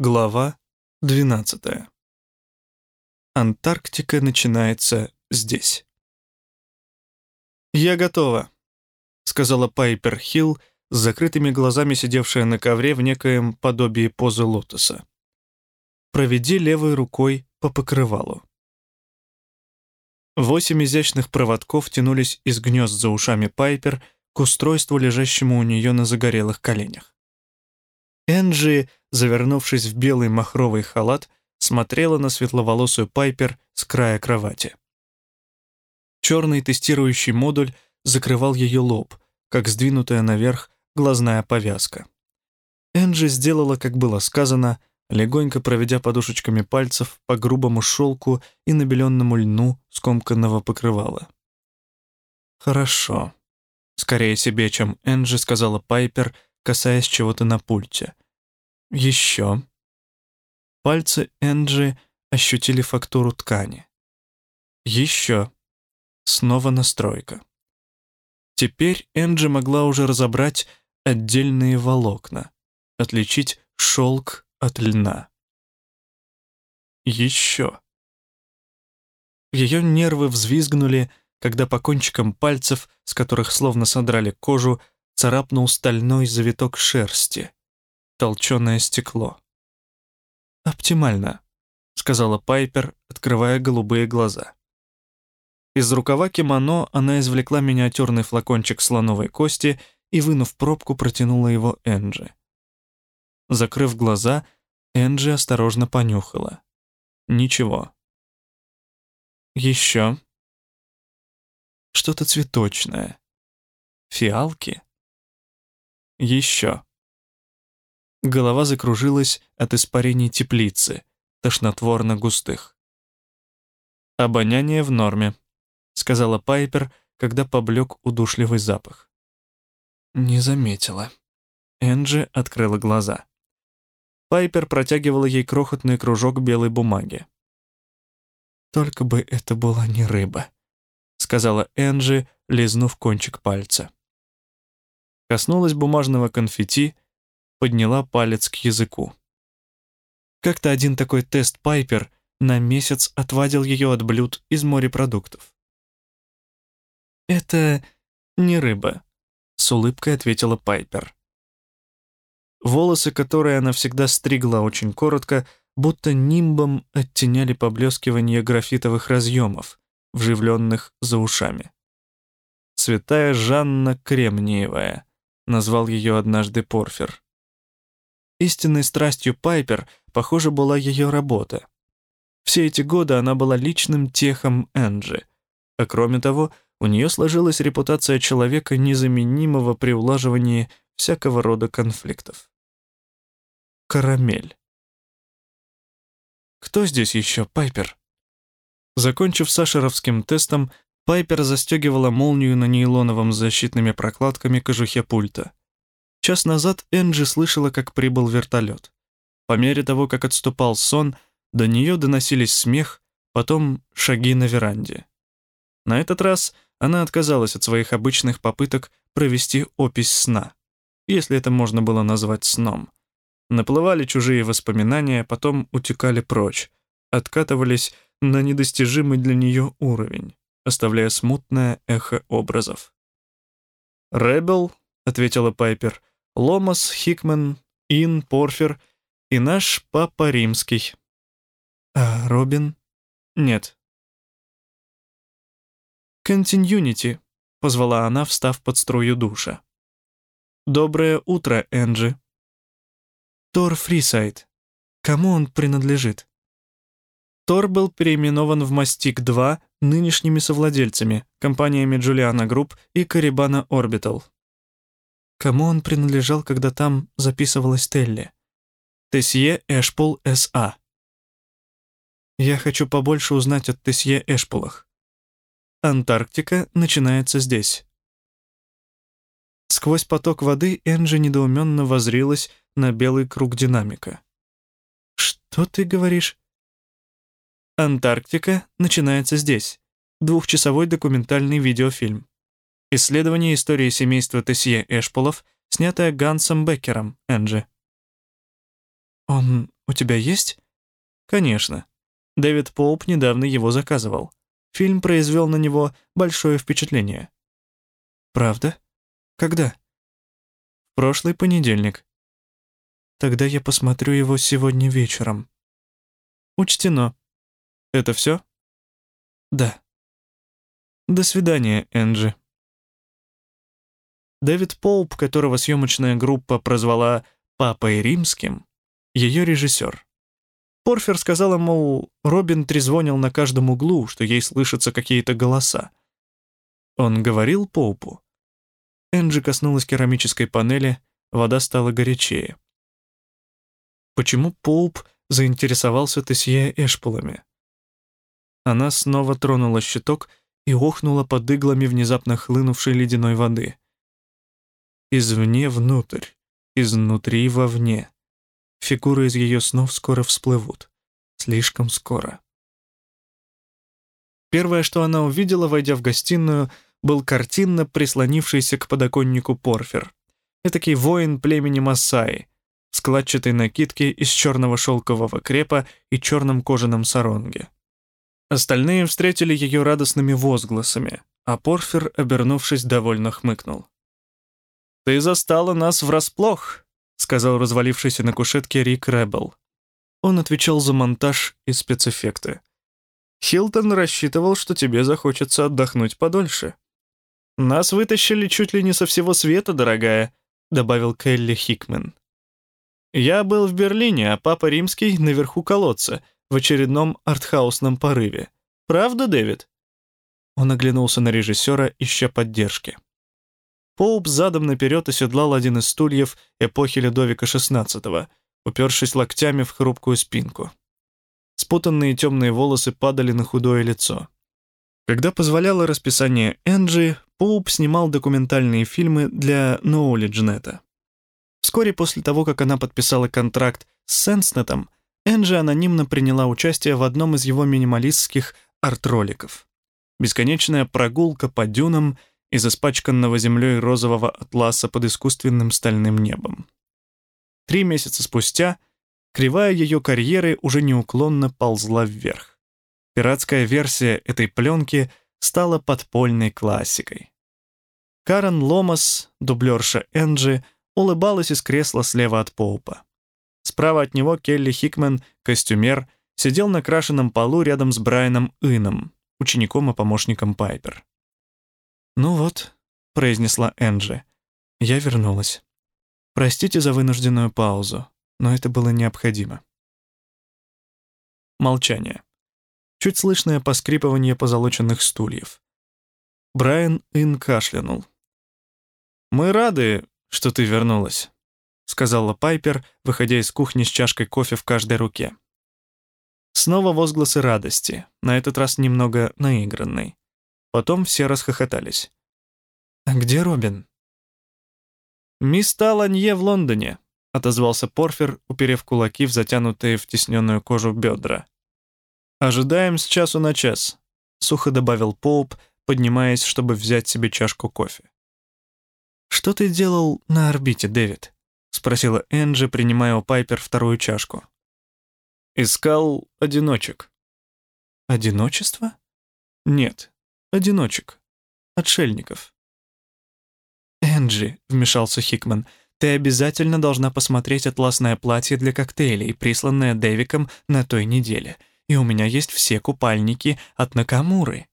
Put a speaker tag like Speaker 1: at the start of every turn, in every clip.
Speaker 1: Глава 12. Антарктика начинается здесь. «Я готова», — сказала Пайпер Хилл, с закрытыми глазами сидевшая на ковре в некоем подобии позы лотоса. «Проведи левой рукой по покрывалу». Восемь изящных проводков тянулись из гнезд за ушами Пайпер к устройству, лежащему у нее на загорелых коленях. Энджи, завернувшись в белый махровый халат, смотрела на светловолосую Пайпер с края кровати. Черный тестирующий модуль закрывал ее лоб, как сдвинутая наверх глазная повязка. Энджи сделала, как было сказано, легонько проведя подушечками пальцев по грубому шелку и набеленному льну скомканного покрывала. «Хорошо», — скорее себе, чем Энджи, сказала Пайпер, касаясь чего-то на пульте. Еще. Пальцы Энджи ощутили фактуру ткани. Еще. Снова настройка. Теперь Энджи могла уже разобрать отдельные волокна, отличить шелк от льна. Еще. Ее нервы взвизгнули, когда по кончикам пальцев, с которых словно содрали кожу, царапнул стальной завиток шерсти толченое стекло. «Оптимально», — сказала Пайпер, открывая голубые глаза. Из рукава кимоно она извлекла миниатюрный флакончик слоновой кости и, вынув пробку, протянула его Энджи. Закрыв глаза, Энджи осторожно понюхала. Ничего. Еще. Что-то цветочное. Фиалки? Еще. Голова закружилась от испарений теплицы, тошнотворно-густых. «Обоняние в норме», — сказала Пайпер, когда поблек удушливый запах. «Не заметила». Энджи открыла глаза. Пайпер протягивала ей крохотный кружок белой бумаги. «Только бы это была не рыба», — сказала Энджи, лизнув кончик пальца. Коснулась бумажного конфетти — подняла палец к языку. Как-то один такой тест Пайпер на месяц отвадил ее от блюд из морепродуктов. «Это не рыба», — с улыбкой ответила Пайпер. Волосы, которые она всегда стригла очень коротко, будто нимбом оттеняли поблескивание графитовых разъемов, вживленных за ушами. «Святая Жанна Кремниевая», — назвал ее однажды Порфир. Истинной страстью Пайпер, похоже, была ее работа. Все эти годы она была личным техом Энджи. А кроме того, у нее сложилась репутация человека, незаменимого при улаживании всякого рода конфликтов. Карамель. Кто здесь еще, Пайпер? Закончив сашеровским тестом, Пайпер застегивала молнию на нейлоновом защитными прокладками кожухе пульта. Час назад Энджи слышала, как прибыл вертолет. По мере того, как отступал сон, до нее доносились смех, потом шаги на веранде. На этот раз она отказалась от своих обычных попыток провести опись сна, если это можно было назвать сном. Наплывали чужие воспоминания, потом утекали прочь, откатывались на недостижимый для нее уровень, оставляя смутное эхо образов. «Ребел», — ответила Пайпер, Ломас, Хикман, Ин, Порфир и наш папа римский. А Робин? Нет. «Континьюити», — позвала она, встав под струю душа. «Доброе утро, Энджи». «Тор Фрисайд. Кому он принадлежит?» Тор был переименован в Мастик-2 нынешними совладельцами, компаниями Джулиана Групп и Карибана Орбитал. Кому он принадлежал, когда там записывалась Телли? Тесье Эшпул С.А. Я хочу побольше узнать о Тесье Эшпулах. Антарктика начинается здесь. Сквозь поток воды Энджи недоуменно возрилась на белый круг динамика. «Что ты говоришь?» «Антарктика начинается здесь. Двухчасовой документальный видеофильм. Исследование истории семейства Тесье Эшполов, снятое Гансом Беккером, Энджи. «Он у тебя есть?» «Конечно. Дэвид Поуп недавно его заказывал. Фильм произвел на него большое впечатление». «Правда? Когда?» «В прошлый понедельник». «Тогда я посмотрю его сегодня вечером». «Учтено. Это все?» «Да». «До свидания, Энджи». Дэвид Поуп, которого съемочная группа прозвала «Папой Римским», ее режиссер. Порфир сказала, мол, Робин трезвонил на каждом углу, что ей слышатся какие-то голоса. Он говорил Поупу. Энджи коснулась керамической панели, вода стала горячее. Почему Поуп заинтересовался Тесье Эшпулами? Она снова тронула щиток и охнула под иглами внезапно хлынувшей ледяной воды. Извне внутрь, изнутри вовне. Фигуры из ее снов скоро всплывут. Слишком скоро. Первое, что она увидела, войдя в гостиную, был картинно прислонившийся к подоконнику Порфир. Этакий воин племени Масаи, в складчатой накидке из черного шелкового крепа и черном кожаном саронге. Остальные встретили ее радостными возгласами, а Порфир, обернувшись, довольно хмыкнул. «Ты застала нас врасплох», — сказал развалившийся на кушетке Рик Рэббл. Он отвечал за монтаж и спецэффекты. «Хилтон рассчитывал, что тебе захочется отдохнуть подольше». «Нас вытащили чуть ли не со всего света, дорогая», — добавил Келли Хикмен. «Я был в Берлине, а папа римский наверху колодца, в очередном артхаусном порыве. Правда, Дэвид?» Он оглянулся на режиссера, ища поддержки. Поуп задом наперед оседлал один из стульев эпохи Людовика XVI, упершись локтями в хрупкую спинку. Спутанные темные волосы падали на худое лицо. Когда позволяло расписание Энджи, Поуп снимал документальные фильмы для NowledgeNet. Вскоре после того, как она подписала контракт с SenseNet, Энджи анонимно приняла участие в одном из его минималистских арт-роликов. Бесконечная прогулка по дюнам из испачканного землей розового атласа под искусственным стальным небом. Три месяца спустя кривая ее карьеры уже неуклонно ползла вверх. Пиратская версия этой пленки стала подпольной классикой. Карен Ломас, дублерша Энджи, улыбалась из кресла слева от Поупа. Справа от него Келли Хикмен, костюмер, сидел на крашенном полу рядом с Брайаном Ином, учеником и помощником Пайпер. «Ну вот», — произнесла Энджи, — «я вернулась. Простите за вынужденную паузу, но это было необходимо». Молчание. Чуть слышное поскрипывание позолоченных стульев. Брайан Ин кашлянул. «Мы рады, что ты вернулась», — сказала Пайпер, выходя из кухни с чашкой кофе в каждой руке. Снова возгласы радости, на этот раз немного наигранный. Потом все расхохотались. «А где Робин?» «Мисс Таланье в Лондоне», — отозвался Порфир, уперев кулаки в затянутые в тесненную кожу бедра. «Ожидаем с часу на час», — сухо добавил Поуп, поднимаясь, чтобы взять себе чашку кофе. «Что ты делал на орбите, Дэвид?» — спросила Энджи, принимая у Пайпер вторую чашку. «Искал одиночек». «Одиночество?» «Нет, одиночек. Отшельников». «Энджи», — вмешался Хикман, — «ты обязательно должна посмотреть атласное платье для коктейлей, присланное Дэвиком на той неделе. И у меня есть все купальники от Накамуры».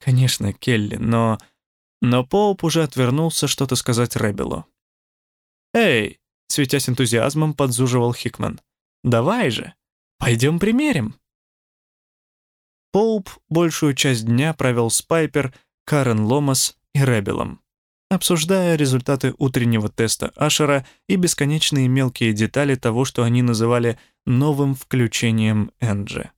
Speaker 1: «Конечно, Келли, но...» Но Поуп уже отвернулся что-то сказать Рэббелу. «Эй!» — светясь энтузиазмом, подзуживал Хикман. «Давай же! Пойдем примерим!» Поуп большую часть дня провел с Пайпер, Карен Ломас и Рэббелом обсуждая результаты утреннего теста Ашера и бесконечные мелкие детали того, что они называли новым включением Энджи.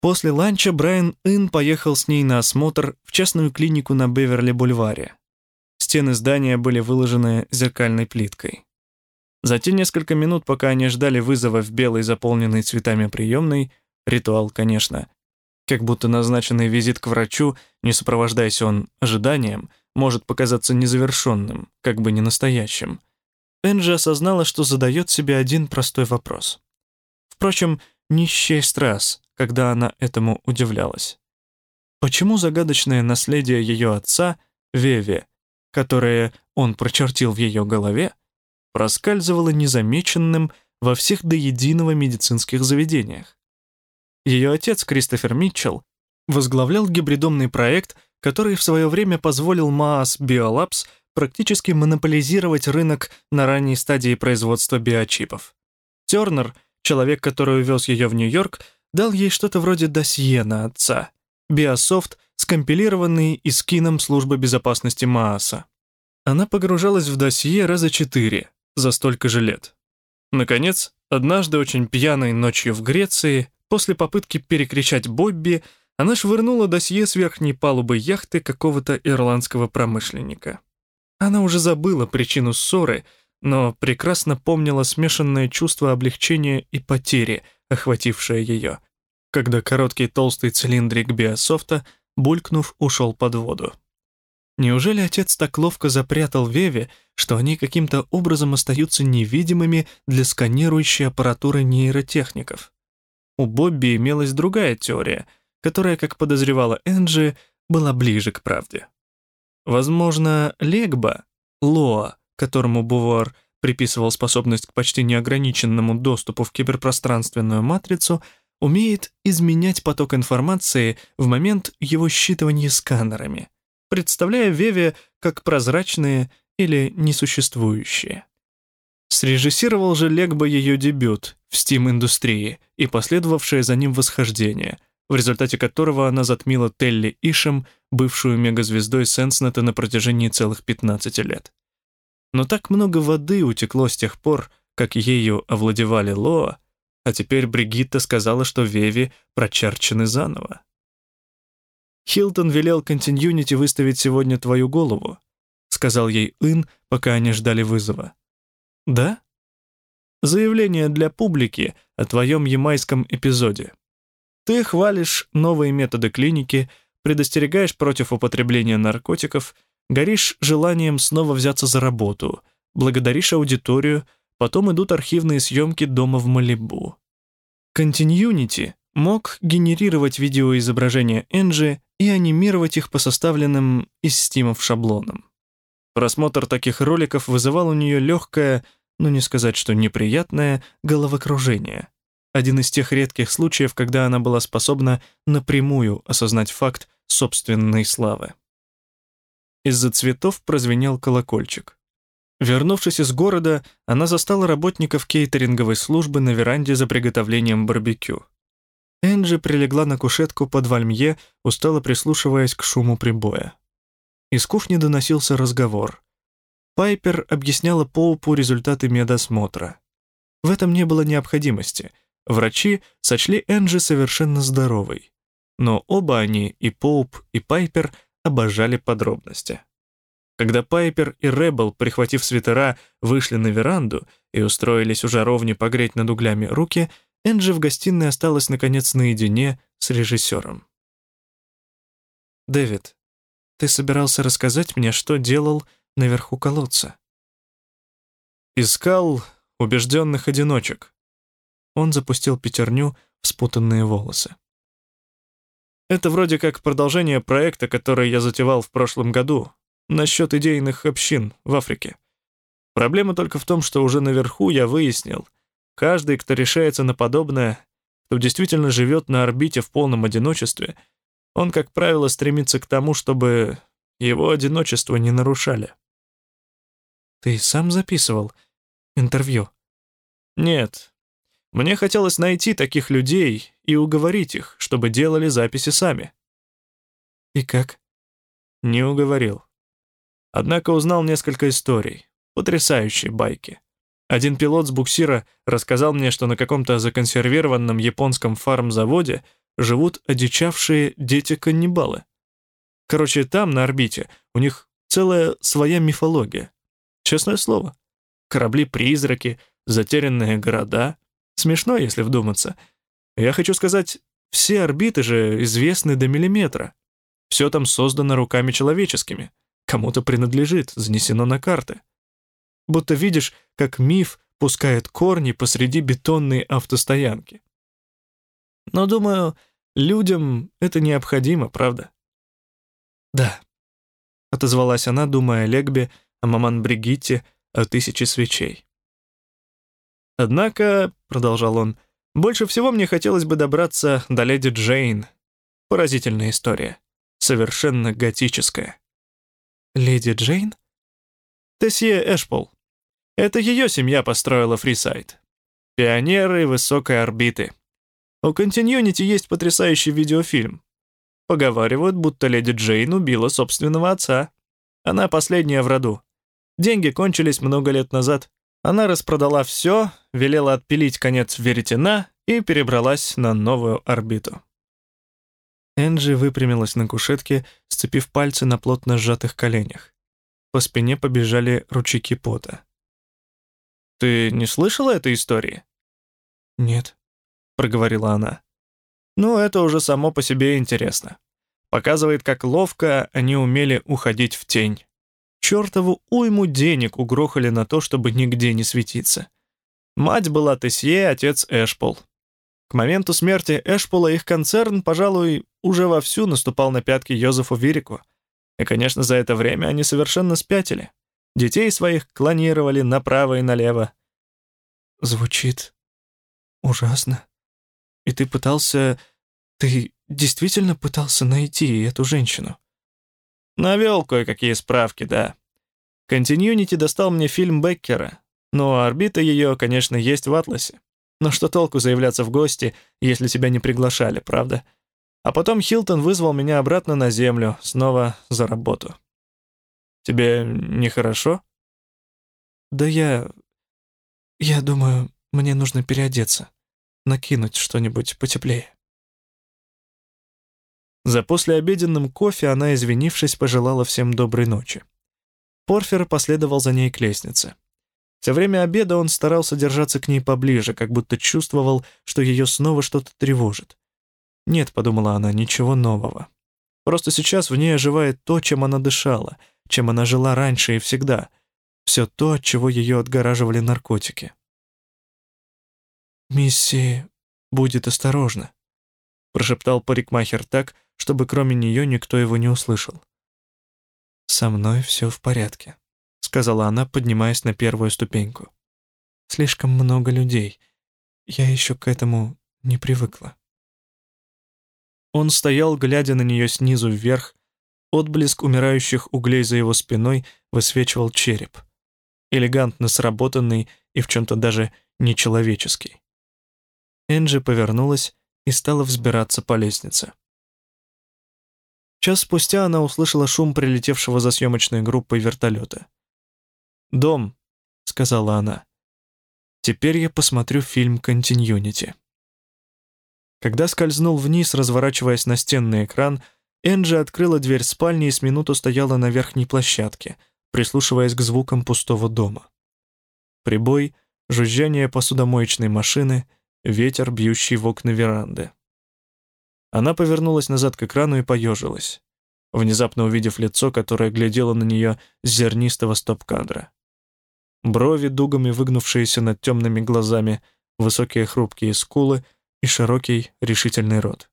Speaker 1: После ланча Брайан Ин поехал с ней на осмотр в частную клинику на Беверли-бульваре. Стены здания были выложены зеркальной плиткой. За те несколько минут, пока они ждали вызова в белой заполненной цветами приемной, ритуал, конечно, как будто назначенный визит к врачу, не сопровождаясь он ожиданием, может показаться незавершенным, как бы не настоящим. Энджи осознала, что задает себе один простой вопрос. Впрочем, не счесть раз, когда она этому удивлялась. Почему загадочное наследие ее отца, Веви, которое он прочертил в ее голове, проскальзывало незамеченным во всех до единого медицинских заведениях? Ее отец, Кристофер Митчелл, возглавлял гибридомный проект, который в свое время позволил Maas Biolabs практически монополизировать рынок на ранней стадии производства биочипов. Тернер, человек, который увез ее в Нью-Йорк, дал ей что-то вроде досье на отца. Биософт, скомпилированный из кином службы безопасности Мааса. Она погружалась в досье раза четыре за столько же лет. Наконец, однажды очень пьяной ночью в Греции, после попытки перекричать Бобби, она швырнула досье с верхней палубы яхты какого-то ирландского промышленника. Она уже забыла причину ссоры, но прекрасно помнила смешанное чувство облегчения и потери, охватившее ее, когда короткий толстый цилиндрик биософта, булькнув, ушел под воду. Неужели отец так ловко запрятал Веве, что они каким-то образом остаются невидимыми для сканирующей аппаратуры нейротехников? У Бобби имелась другая теория, которая, как подозревала Энджи, была ближе к правде. Возможно, Легба, Лоа, которому Бувар приписывал способность к почти неограниченному доступу в киберпространственную матрицу, умеет изменять поток информации в момент его считывания сканерами, представляя Веве как прозрачные или несуществующие. Срежиссировал же Легба ее дебют в Steam-индустрии и последовавшее за ним восхождение, в результате которого она затмила Телли Ишем, бывшую мегазвездой Сенснета на протяжении целых 15 лет. Но так много воды утекло с тех пор, как ею овладевали Лоа, а теперь Бригитта сказала, что Веви прочерчены заново. «Хилтон велел континьюнити выставить сегодня твою голову», сказал ей Ин, пока они ждали вызова. «Да?» «Заявление для публики о твоем ямайском эпизоде. Ты хвалишь новые методы клиники, предостерегаешь против употребления наркотиков, горишь желанием снова взяться за работу, благодаришь аудиторию, потом идут архивные съемки дома в Малибу. Continuity мог генерировать видеоизображения Энджи и анимировать их по составленным из стимов шаблонам. Просмотр таких роликов вызывал у нее легкое, ну не сказать, что неприятное, головокружение один из тех редких случаев, когда она была способна напрямую осознать факт собственной славы. Из-за цветов прозвенел колокольчик. Вернувшись из города, она застала работников кейтеринговой службы на веранде за приготовлением барбекю. Энджи прилегла на кушетку под вальмье, устало прислушиваясь к шуму прибоя. Из кухни доносился разговор. Пайпер объясняла Поупу результаты медосмотра. В этом не было необходимости — Врачи сочли Энджи совершенно здоровой. Но оба они, и Поуп, и Пайпер, обожали подробности. Когда Пайпер и Ребел, прихватив свитера, вышли на веранду и устроились у жаровни погреть над углями руки, Энджи в гостиной осталась, наконец, наедине с режиссером. «Дэвид, ты собирался рассказать мне, что делал наверху колодца?» «Искал убежденных одиночек», он запустил пятерню в спутанные волосы. Это вроде как продолжение проекта, который я затевал в прошлом году, насчет идейных общин в Африке. Проблема только в том, что уже наверху я выяснил, каждый, кто решается на подобное, кто действительно живет на орбите в полном одиночестве, он, как правило, стремится к тому, чтобы его одиночество не нарушали. Ты сам записывал интервью? Нет, мне хотелось найти таких людей и уговорить их, чтобы делали записи сами. И как? Не уговорил. Однако узнал несколько историй. Потрясающие байки. Один пилот с буксира рассказал мне, что на каком-то законсервированном японском фармзаводе живут одичавшие дети-каннибалы. Короче, там, на орбите, у них целая своя мифология. Честное слово. Корабли-призраки, затерянные города — Смешно, если вдуматься. Я хочу сказать, все орбиты же известны до миллиметра. Все там создано руками человеческими. Кому-то принадлежит, занесено на карты. будто видишь, как миф пускает корни посреди бетонной автостоянки. Но, думаю, людям это необходимо, правда? Да, — отозвалась она, думая о Легбе, о маман Бригитте, о тысяче свечей. «Однако», — продолжал он, — «больше всего мне хотелось бы добраться до леди Джейн. Поразительная история. Совершенно готическая». «Леди Джейн?» «Тесье Эшпол. Это ее семья построила Фрисайд. Пионеры высокой орбиты. У Continuity есть потрясающий видеофильм. Поговаривают, будто леди Джейн убила собственного отца. Она последняя в роду. Деньги кончились много лет назад. Она распродала все, велела отпилить конец веретена и перебралась на новую орбиту. Энджи выпрямилась на кушетке, сцепив пальцы на плотно сжатых коленях. По спине побежали ручейки пота. «Ты не слышала этой истории?» «Нет», — проговорила она. Ну, это уже само по себе интересно. Показывает, как ловко они умели уходить в тень. Чёртову уйму денег угрохали на то, чтобы нигде не светиться. Мать была Тесье, отец Эшпол. К моменту смерти Эшпола их концерн, пожалуй, уже вовсю наступал на пятки Йозефу Вирику. И, конечно, за это время они совершенно спятили. Детей своих клонировали направо и налево. Звучит ужасно. И ты пытался... Ты действительно пытался найти эту женщину? Навел кое-какие справки, да. Continuity достал мне фильм Беккера, но орбита ее, конечно, есть в Атласе. Но что толку заявляться в гости, если тебя не приглашали, правда? А потом Хилтон вызвал меня обратно на Землю, снова за работу. Тебе нехорошо? Да я... Я думаю, мне нужно переодеться накинуть что-нибудь потеплее. За послеобеденным кофе она, извинившись, пожелала всем доброй ночи. Порфир последовал за ней к лестнице. Все время обеда он старался держаться к ней поближе, как будто чувствовал, что ее снова что-то тревожит. «Нет», — подумала она, — «ничего нового. Просто сейчас в ней оживает то, чем она дышала, чем она жила раньше и всегда, все то, от чего ее отгораживали наркотики. «Мисси будет осторожна», — прошептал парикмахер так, чтобы кроме нее никто его не услышал. «Со мной все в порядке», — сказала она, поднимаясь на первую ступеньку. «Слишком много людей. Я еще к этому не привыкла». Он стоял, глядя на нее снизу вверх. Отблеск умирающих углей за его спиной высвечивал череп. Элегантно сработанный и в чем-то даже нечеловеческий. Энджи повернулась и стала взбираться по лестнице. Час спустя она услышала шум прилетевшего за съемочной группой вертолета. «Дом», — сказала она. «Теперь я посмотрю фильм «Континьюнити». Когда скользнул вниз, разворачиваясь на стенный экран, Энджи открыла дверь спальни и с минуту стояла на верхней площадке, прислушиваясь к звукам пустого дома. Прибой, жужжание посудомоечной машины — ветер, бьющий в окна веранды. Она повернулась назад к экрану и поежилась, внезапно увидев лицо, которое глядело на нее с зернистого стоп-кадра. Брови, дугами выгнувшиеся над темными глазами, высокие хрупкие скулы и широкий решительный рот.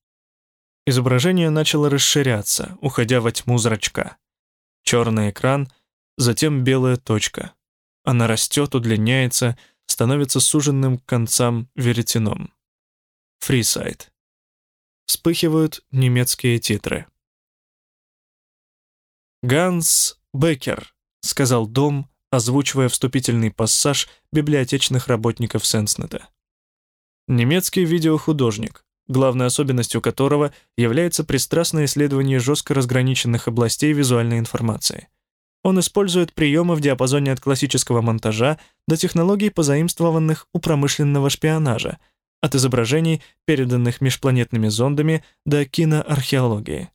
Speaker 1: Изображение начало расширяться, уходя во тьму зрачка. Черный экран, затем белая точка. Она растет, удлиняется — становится суженным к концам веретеном. Фрисайд. Вспыхивают немецкие титры. «Ганс Беккер», — сказал Дом, озвучивая вступительный пассаж библиотечных работников Сенснета. Немецкий видеохудожник, главной особенностью которого является пристрастное исследование жестко разграниченных областей визуальной информации. Он использует приемы в диапазоне от классического монтажа до технологий, позаимствованных у промышленного шпионажа, от изображений, переданных межпланетными зондами, до киноархеологии.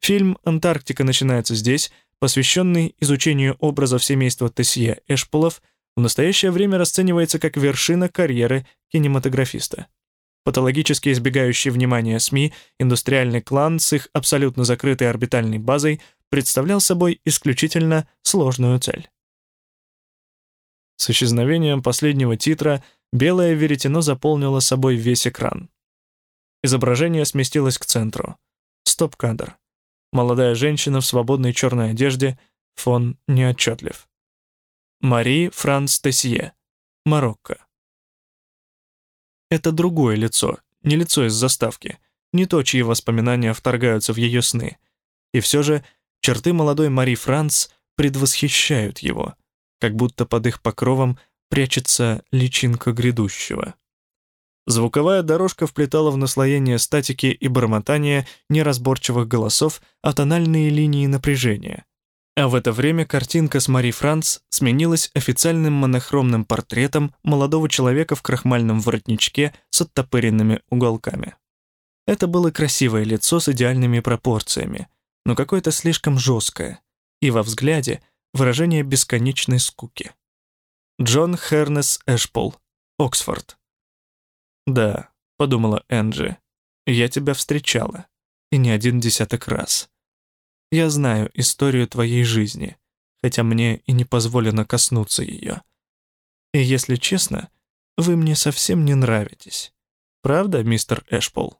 Speaker 1: Фильм «Антарктика начинается здесь», посвященный изучению образов семейства Тесье Эшполов, в настоящее время расценивается как вершина карьеры кинематографиста. Патологически избегающий внимания СМИ, индустриальный клан с их абсолютно закрытой орбитальной базой представлял собой исключительно сложную цель. С исчезновением последнего титра белое веретено заполнило собой весь экран. Изображение сместилось к центру. Стоп-кадр. Молодая женщина в свободной черной одежде, фон неотчетлив. Мари Франц Тесье, Марокко. Это другое лицо, не лицо из заставки, не то, чьи воспоминания вторгаются в ее сны. И все же черты молодой Мари Франц предвосхищают его, как будто под их покровом прячется личинка грядущего. Звуковая дорожка вплетала в наслоение статики и бормотания неразборчивых голосов а тональные линии напряжения, а в это время картинка с Мари Франц сменилась официальным монохромным портретом молодого человека в крахмальном воротничке с оттопыренными уголками. Это было красивое лицо с идеальными пропорциями, но какое-то слишком жесткое, и во взгляде выражение бесконечной скуки. Джон Хернес Эшпол, Оксфорд. «Да», — подумала Энджи, — «я тебя встречала, и не один десяток раз. Я знаю историю твоей жизни, хотя мне и не позволено коснуться ее. И если честно, вы мне совсем не нравитесь. Правда, мистер Эшпол?